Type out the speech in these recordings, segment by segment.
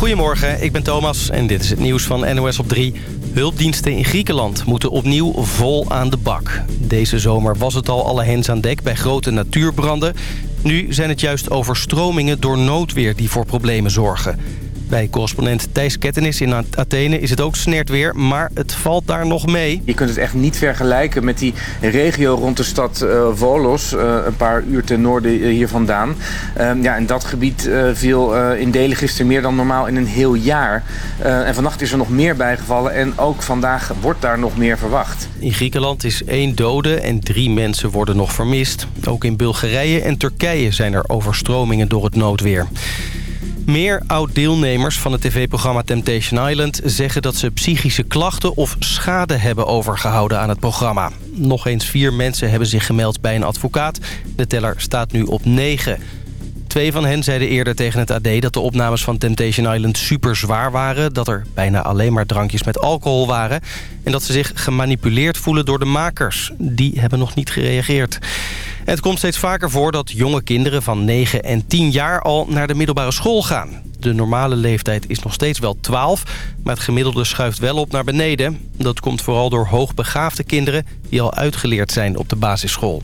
Goedemorgen, ik ben Thomas en dit is het nieuws van NOS op 3. Hulpdiensten in Griekenland moeten opnieuw vol aan de bak. Deze zomer was het al alle hens aan dek bij grote natuurbranden. Nu zijn het juist overstromingen door noodweer die voor problemen zorgen. Bij correspondent Thijs Kettenis in Athene is het ook snert weer, maar het valt daar nog mee. Je kunt het echt niet vergelijken met die regio rond de stad uh, Volos, uh, een paar uur ten noorden hier vandaan. Uh, ja, en dat gebied viel in delen gisteren meer dan normaal in een heel jaar. en vannacht is er nog meer bijgevallen en ook vandaag wordt daar nog meer verwacht. In Griekenland is één dode en drie mensen worden nog vermist. Ook in Bulgarije en Turkije zijn er overstromingen door het noodweer. Meer oud-deelnemers van het tv-programma Temptation Island... zeggen dat ze psychische klachten of schade hebben overgehouden aan het programma. Nog eens vier mensen hebben zich gemeld bij een advocaat. De teller staat nu op negen. Twee van hen zeiden eerder tegen het AD dat de opnames van Temptation Island super zwaar waren. Dat er bijna alleen maar drankjes met alcohol waren. En dat ze zich gemanipuleerd voelen door de makers. Die hebben nog niet gereageerd. Het komt steeds vaker voor dat jonge kinderen van 9 en 10 jaar al naar de middelbare school gaan. De normale leeftijd is nog steeds wel 12, maar het gemiddelde schuift wel op naar beneden. Dat komt vooral door hoogbegaafde kinderen die al uitgeleerd zijn op de basisschool.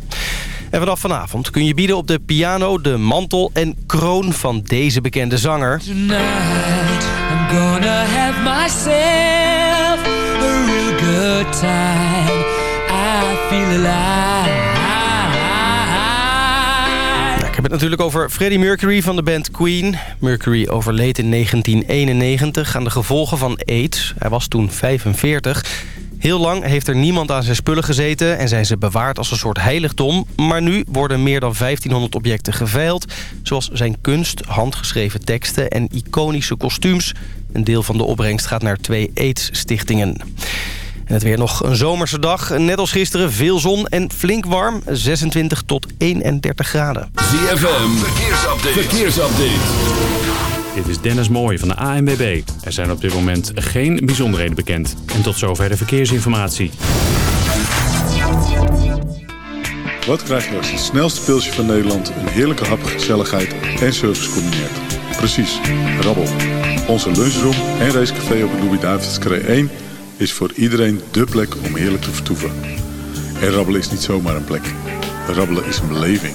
En vanaf vanavond kun je bieden op de piano, de mantel en kroon van deze bekende zanger. Tonight, I'm gonna have myself a real good time. I feel alive. Ik heb het natuurlijk over Freddie Mercury van de band Queen. Mercury overleed in 1991 aan de gevolgen van AIDS. Hij was toen 45. Heel lang heeft er niemand aan zijn spullen gezeten... en zijn ze bewaard als een soort heiligdom. Maar nu worden meer dan 1500 objecten geveild... zoals zijn kunst, handgeschreven teksten en iconische kostuums. Een deel van de opbrengst gaat naar twee AIDS-stichtingen. En het weer nog een zomerse dag. Net als gisteren veel zon en flink warm. 26 tot 31 graden. ZFM, verkeersupdate. verkeersupdate. Dit is Dennis Mooij van de ANWB. Er zijn op dit moment geen bijzonderheden bekend. En tot zover de verkeersinformatie. Wat krijg je als het snelste pilsje van Nederland... een heerlijke hap, gezelligheid en service combineert? Precies, rabbel. Onze lunchroom en racecafé op de Louis-David's 1 is voor iedereen dé plek om heerlijk te vertoeven. En rabbelen is niet zomaar een plek. Rabbelen is een beleving.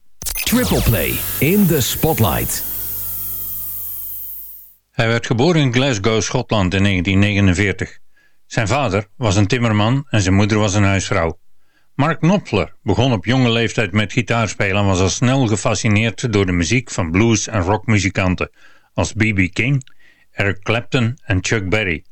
Triple Play in the Spotlight. Hij werd geboren in Glasgow, Schotland in 1949. Zijn vader was een timmerman en zijn moeder was een huisvrouw. Mark Knopfler begon op jonge leeftijd met gitaarspelen en was al snel gefascineerd door de muziek van blues- en rockmuzikanten als B.B. King, Eric Clapton en Chuck Berry.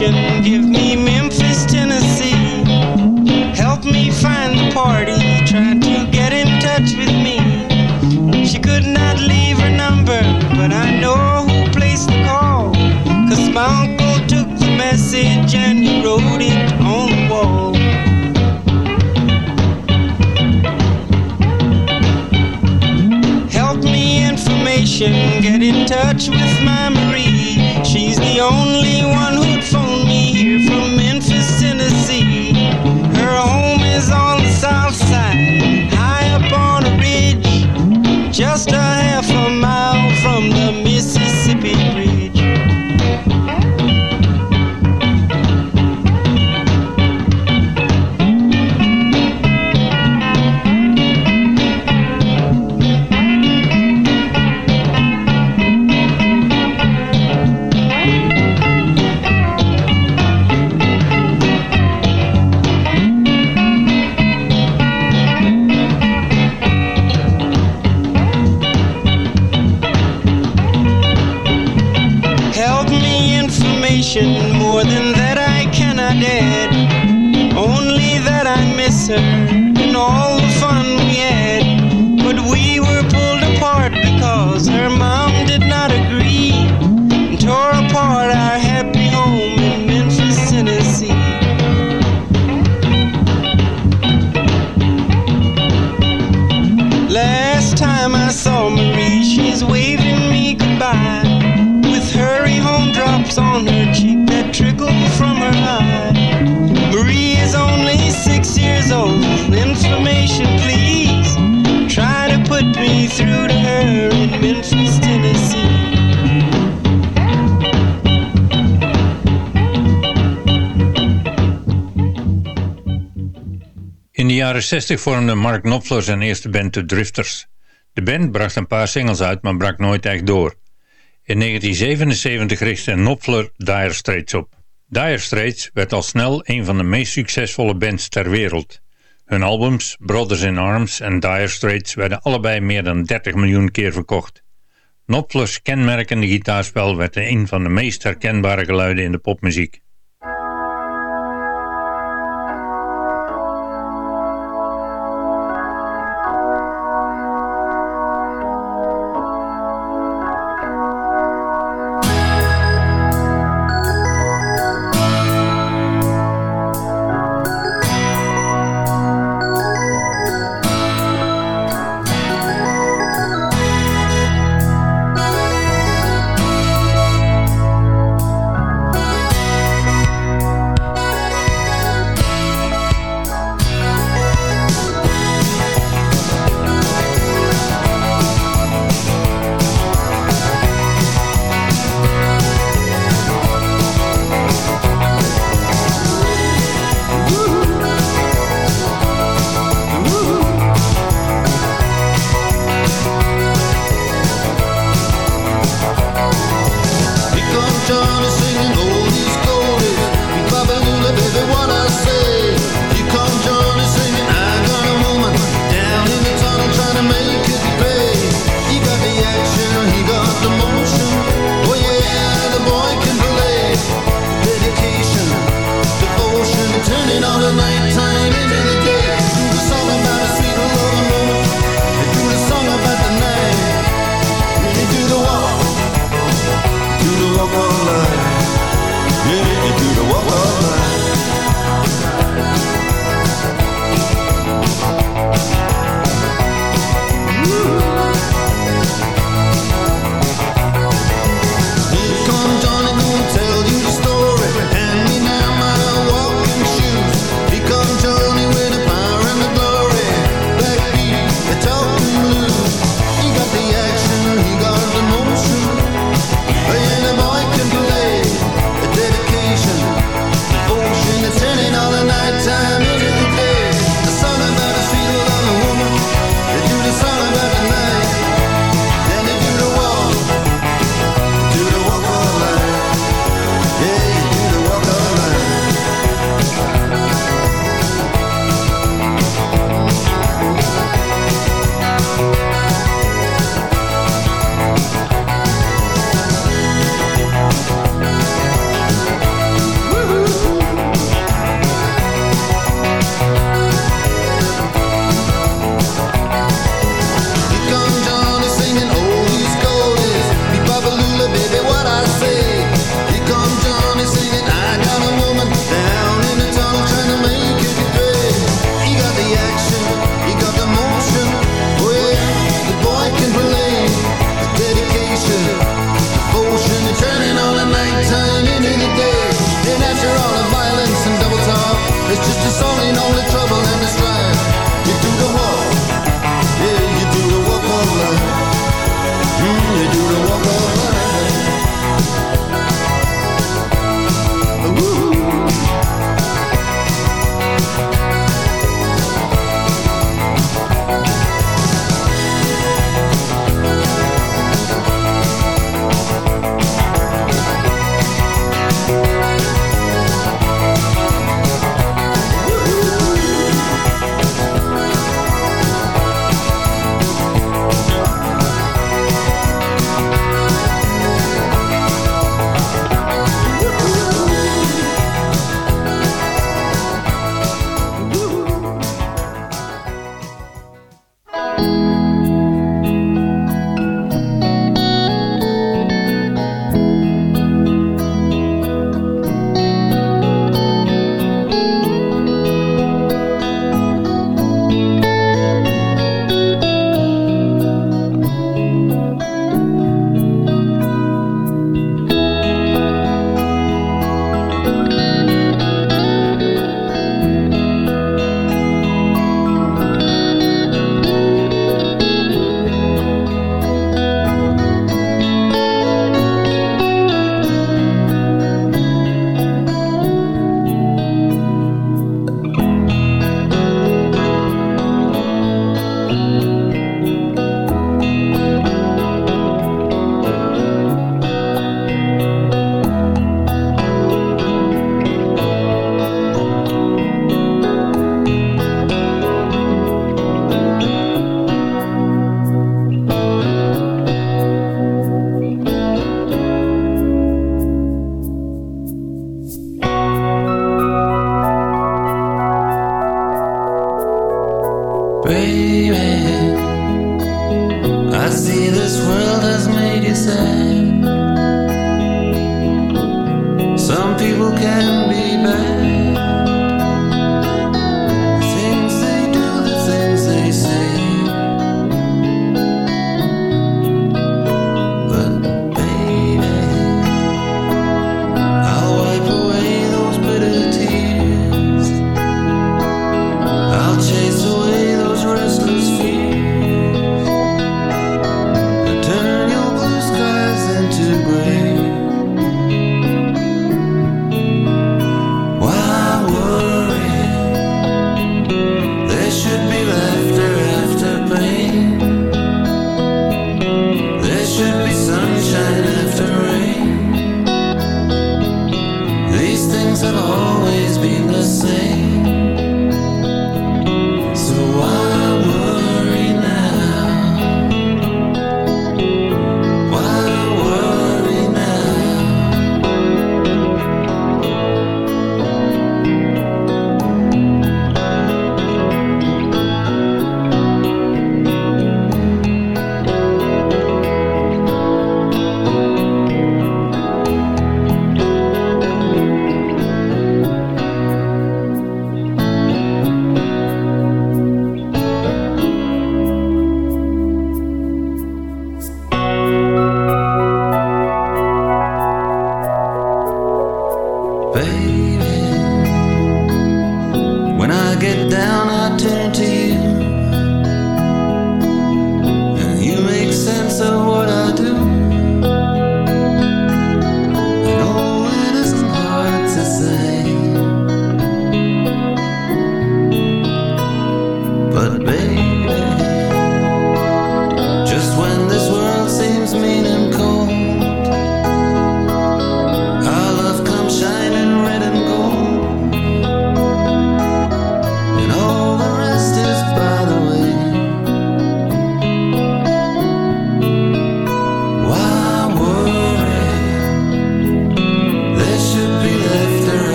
Give 1960 vormde Mark Knopfler zijn eerste band The Drifters. De band bracht een paar singles uit, maar brak nooit echt door. In 1977 richtte Knopfler Dire Straits op. Dire Straits werd al snel een van de meest succesvolle bands ter wereld. Hun albums Brothers in Arms en Dire Straits werden allebei meer dan 30 miljoen keer verkocht. Knopfler's kenmerkende gitaarspel werd een van de meest herkenbare geluiden in de popmuziek.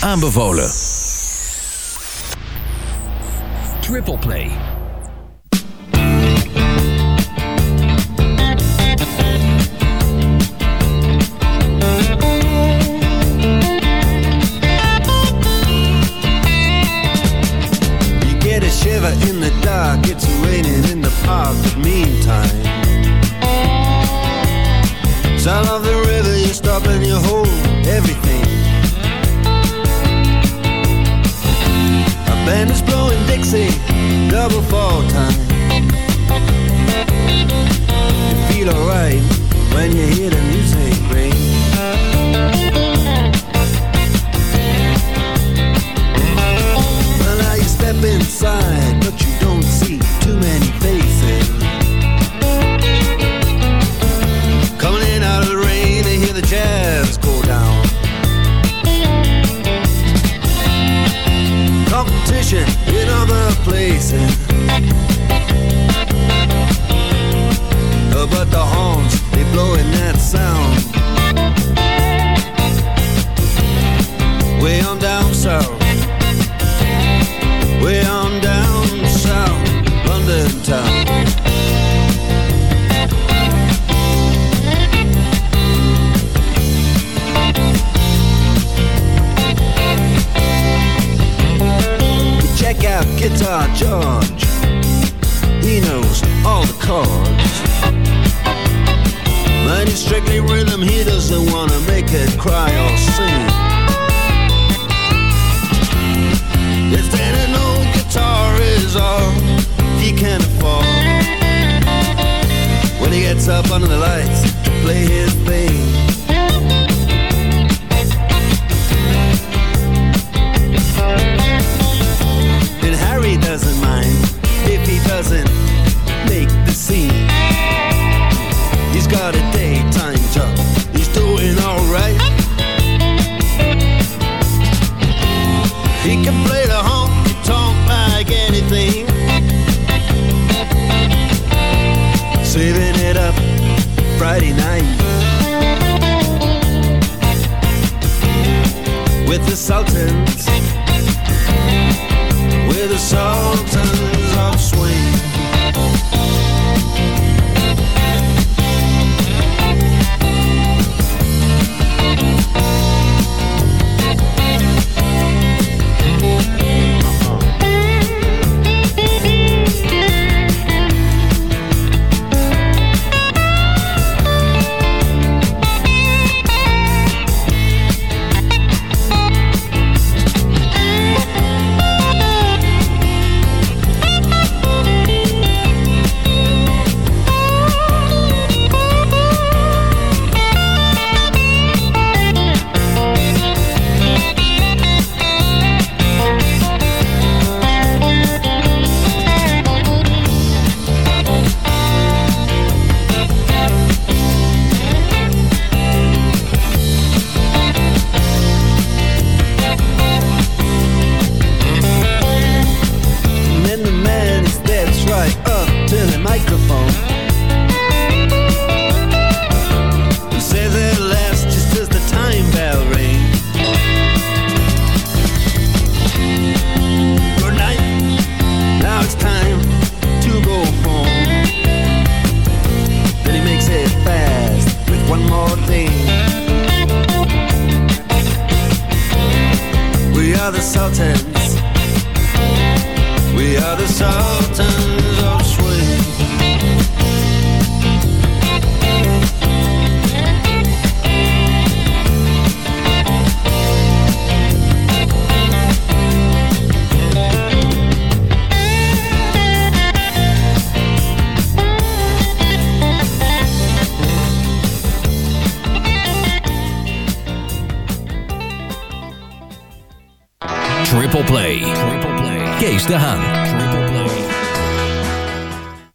aanbevolen.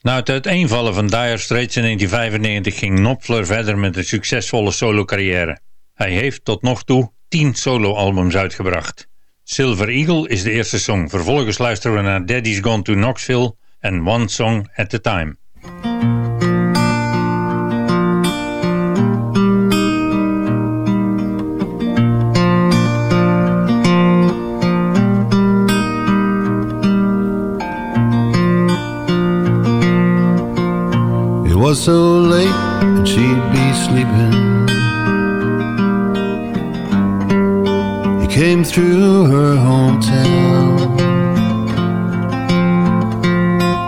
Na het uiteenvallen van Dire Straits in 1995 ging Knopfler verder met een succesvolle solo-carrière. Hij heeft tot nog toe 10 solo-albums uitgebracht. Silver Eagle is de eerste song. Vervolgens luisteren we naar Daddy's Gone to Knoxville en One Song at a Time. Was so late and she'd be sleeping. He came through her hometown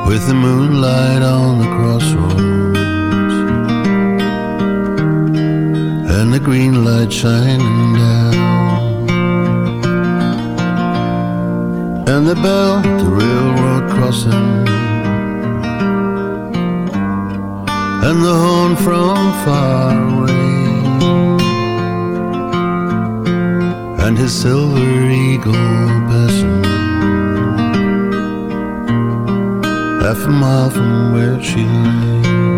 with the moonlight on the crossroads and the green light shining down. And the bell, the railroad crossing and the horn from far away, and his silver eagle passing half a mile from where she lay.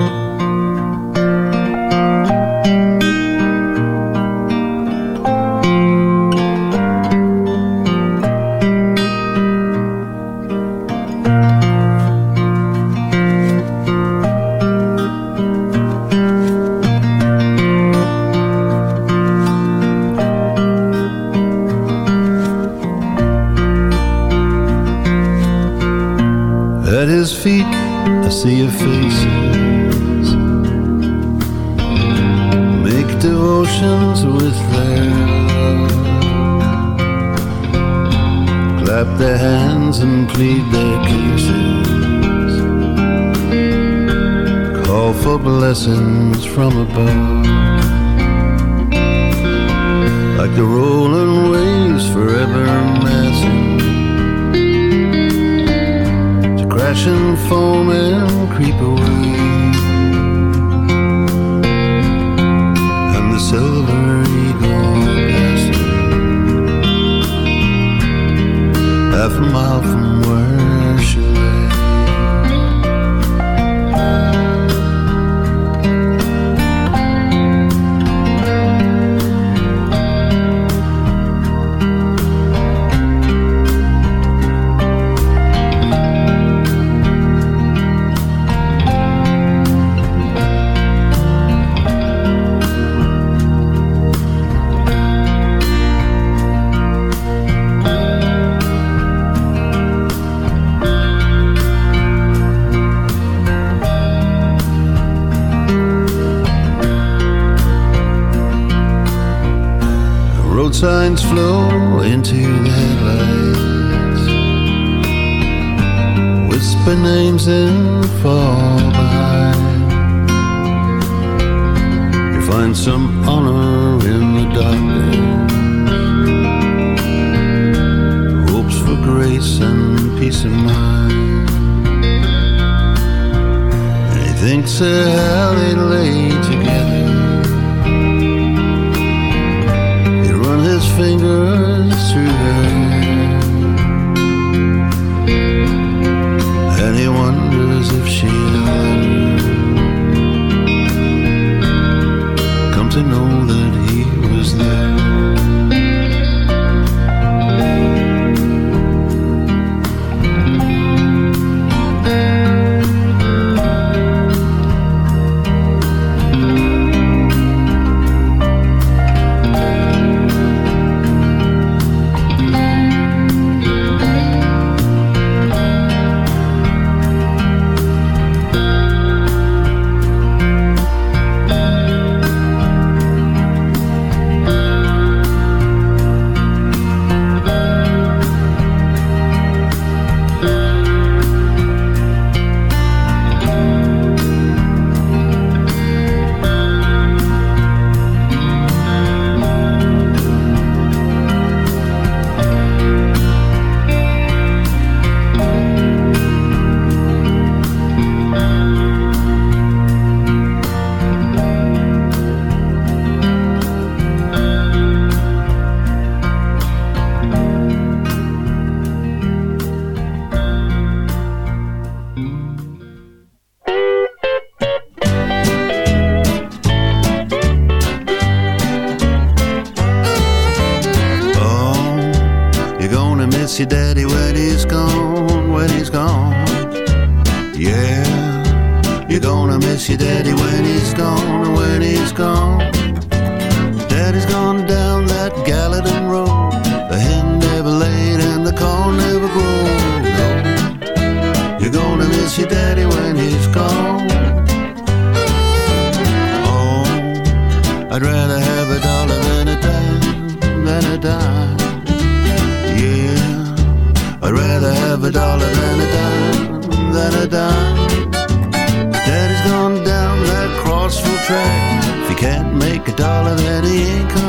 Feet, a sea of faces make devotions with love. Clap their hands and plead their cases. Call for blessings from above. Like the rolling waves forever massing and foam and creep away. And the silver eagle passing half a mile from where she lay. Signs flow into the headlights. Whisper names and fall behind. You find some honor in the darkness. Hopes for grace and peace of mind. And he thinks of how they lay together. Fingers through her And he wonders if she'll dime. Yeah, I'd rather have a dollar than a dime, than a dime. Daddy's gone down that crossroad track. If he can't make a dollar, then he ain't coming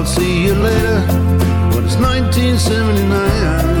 I'll see you later. But it's 1979.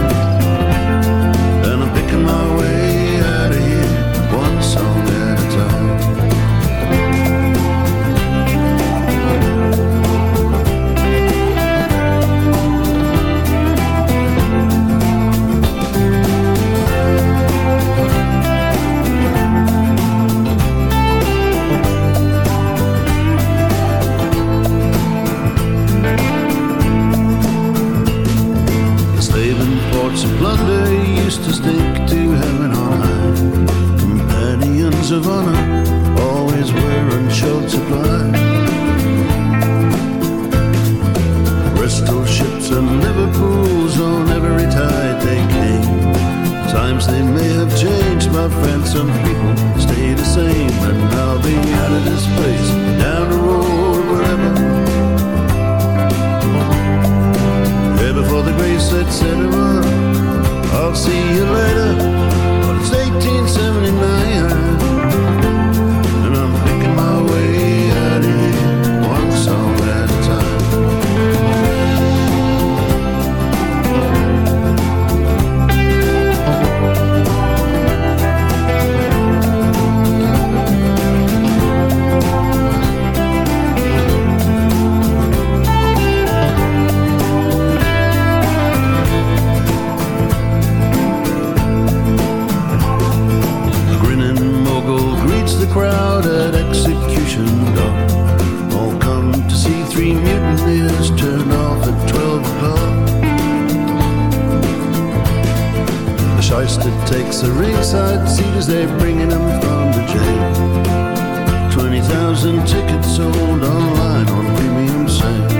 They're bringing him from the jail. 20,000 tickets sold online on premium sale.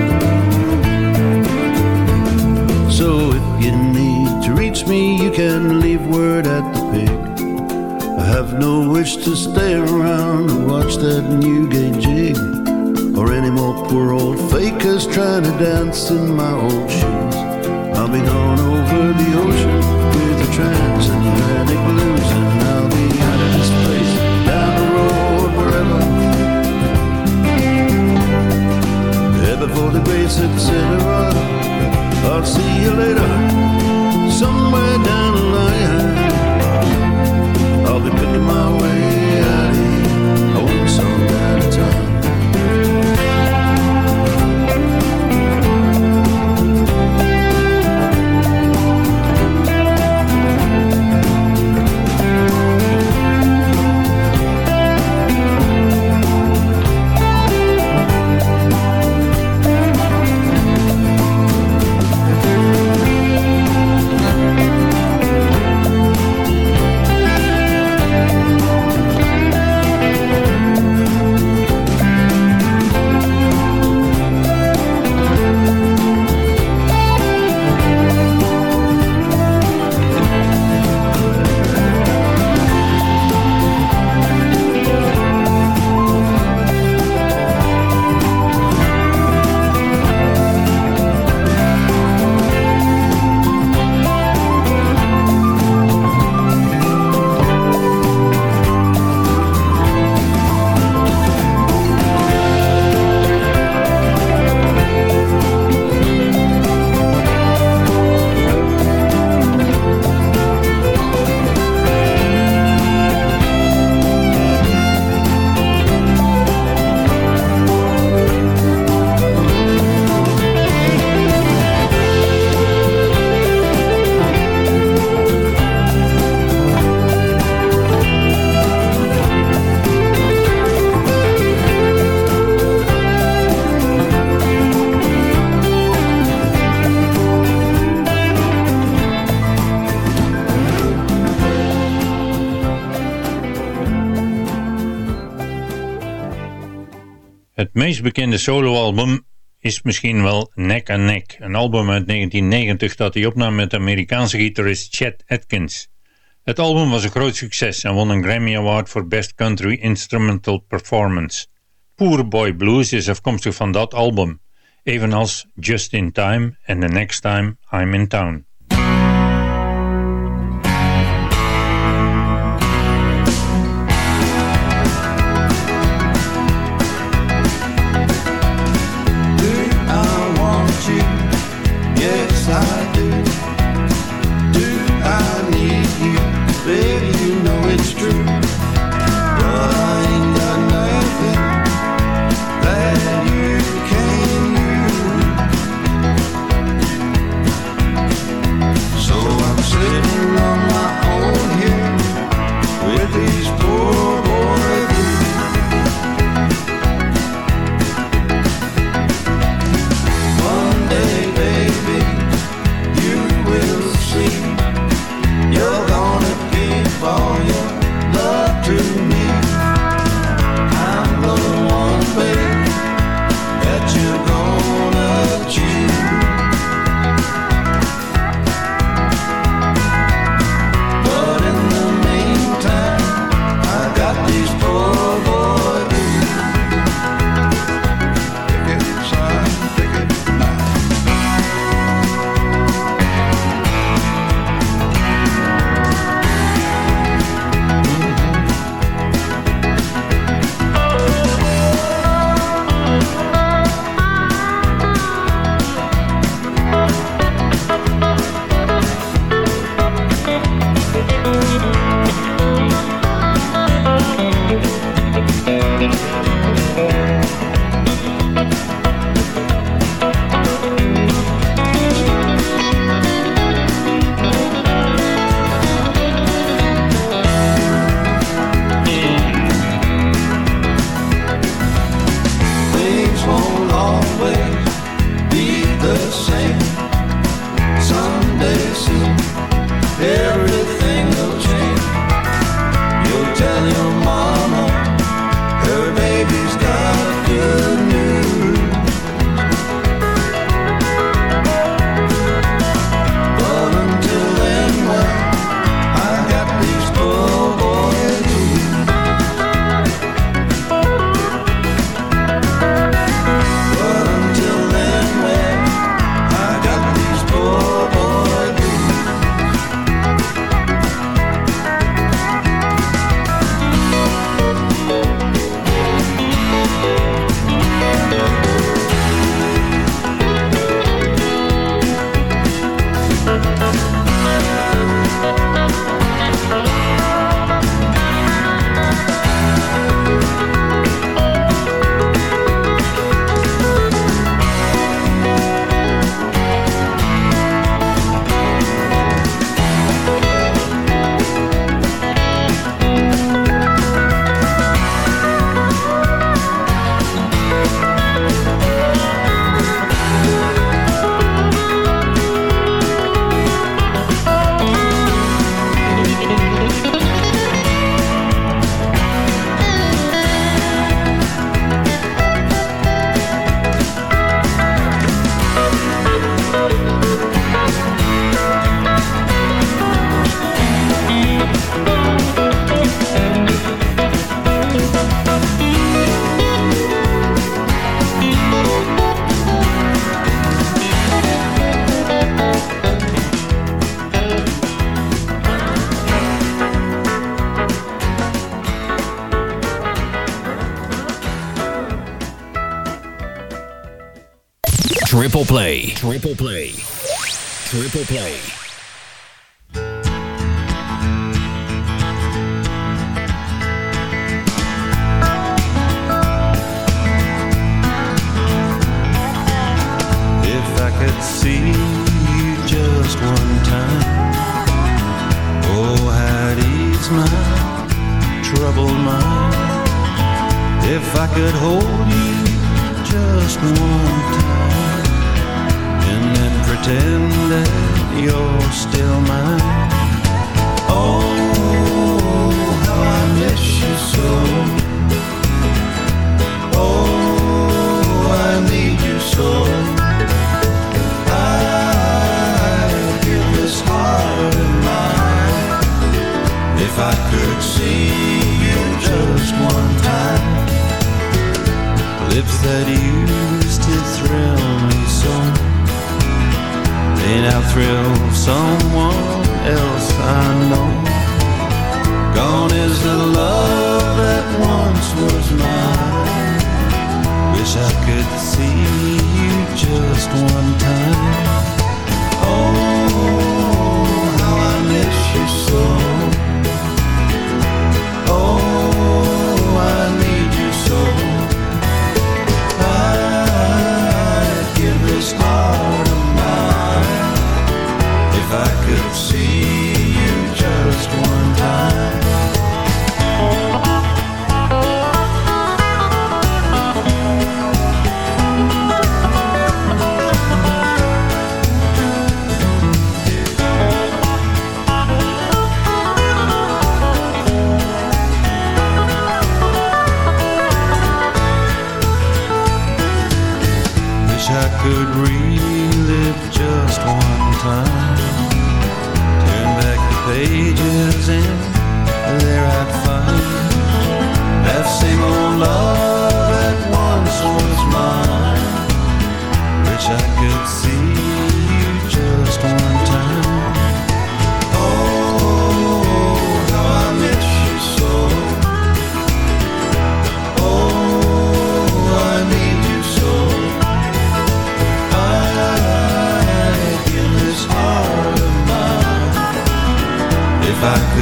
So if you need to reach me, you can leave word at the pig. I have no wish to stay around and watch that Newgate jig. Or any more poor old fakers trying to dance in my old shoes. I'll be gone over the ocean with the transatlantic I'll see you later. Meest bekende soloalbum is misschien wel Neck and Neck, een album uit 1990 dat hij opnam met de Amerikaanse gitarist Chet Atkins. Het album was een groot succes en won een Grammy Award voor Best Country Instrumental Performance. Poor Boy Blues is afkomstig van dat album, evenals Just in Time en The Next Time I'm in Town. Ripple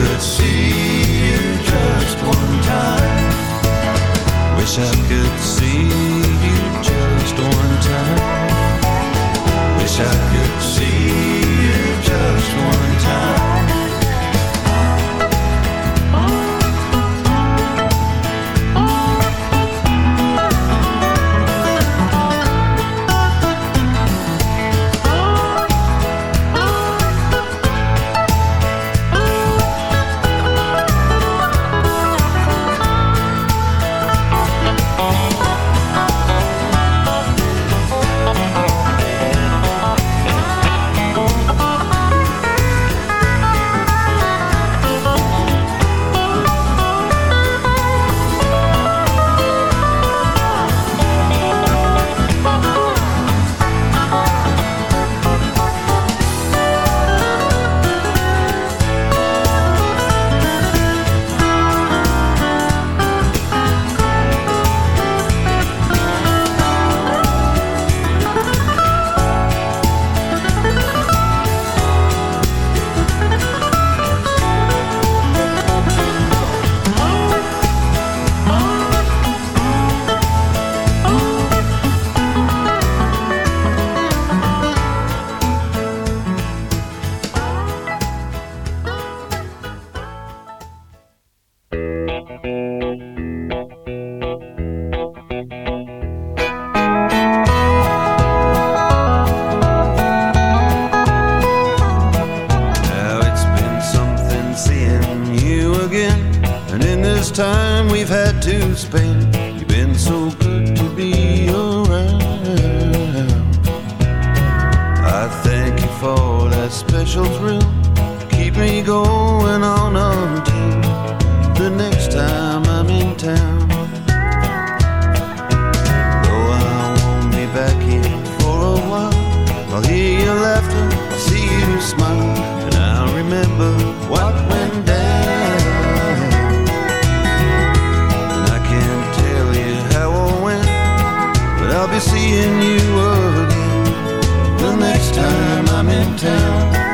could see. precious time we've had to spend. You've been so good to be around. I thank you for that special thrill. Keep me going on until the next time I'm in town. Though I won't be back here for a while, I'll hear your laughter, I'll see you smile, and I'll remember. be seeing you again the next time I'm in town.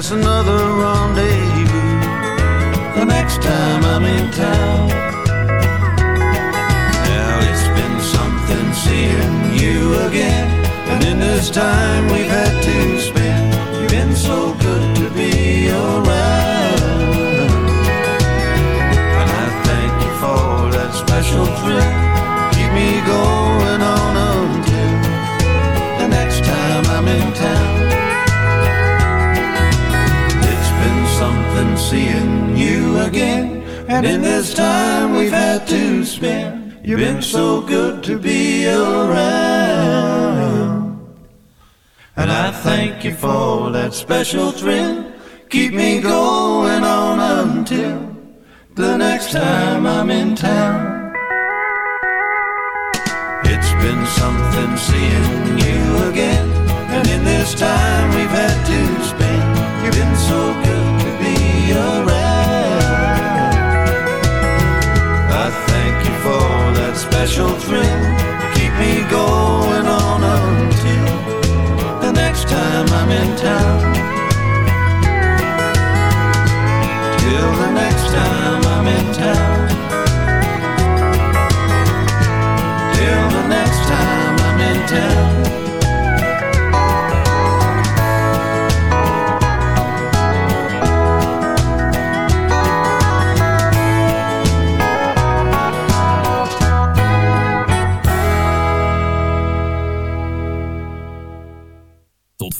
That's another rendezvous. The next time I'm in town. Now it's been something seeing you again, and in this time we've had to seeing you again, and in this time we've had to spend, you've been so good to be around. And I thank you for that special thrill. Keep me going on until the next time I'm in town. It's been something seeing you again, and in this time we've had to spend, you've been so good special thrill. Keep me going on until the next time I'm in town. Till the next time I'm in town. Till the next time I'm in town.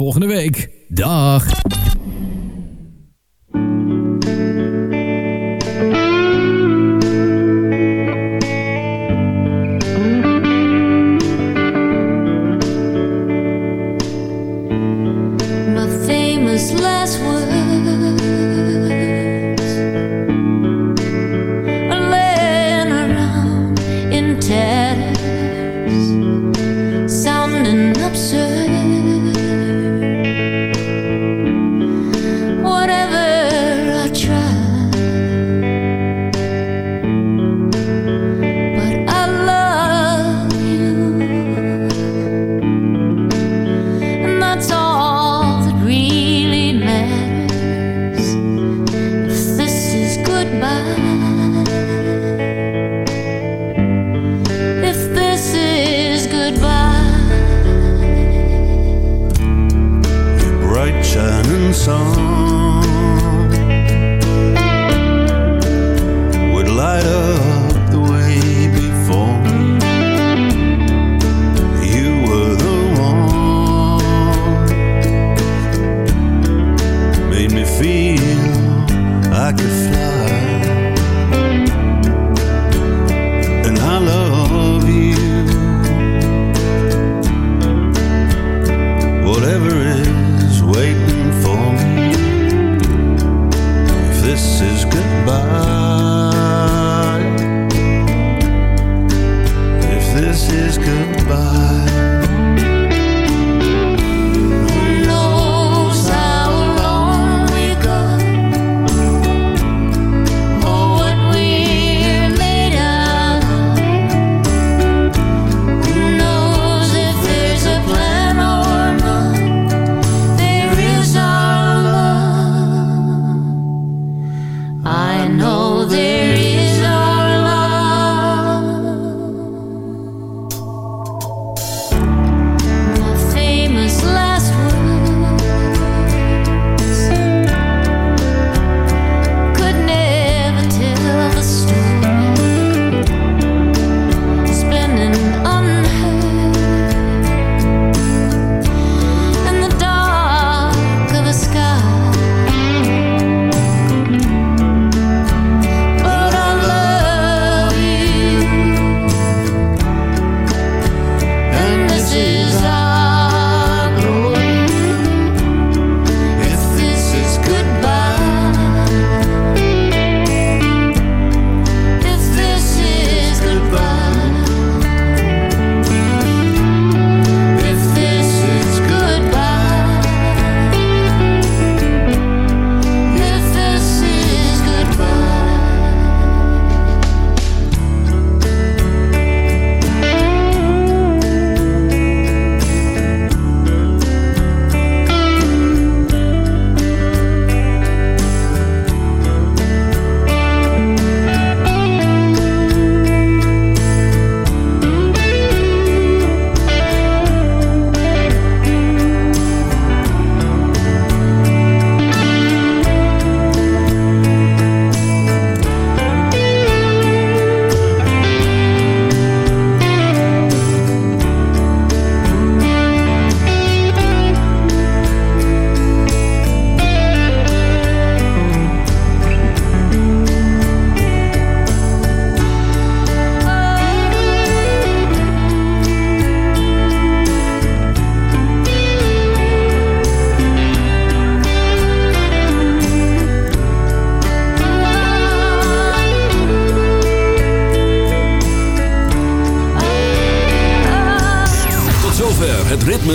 Volgende week. Dag.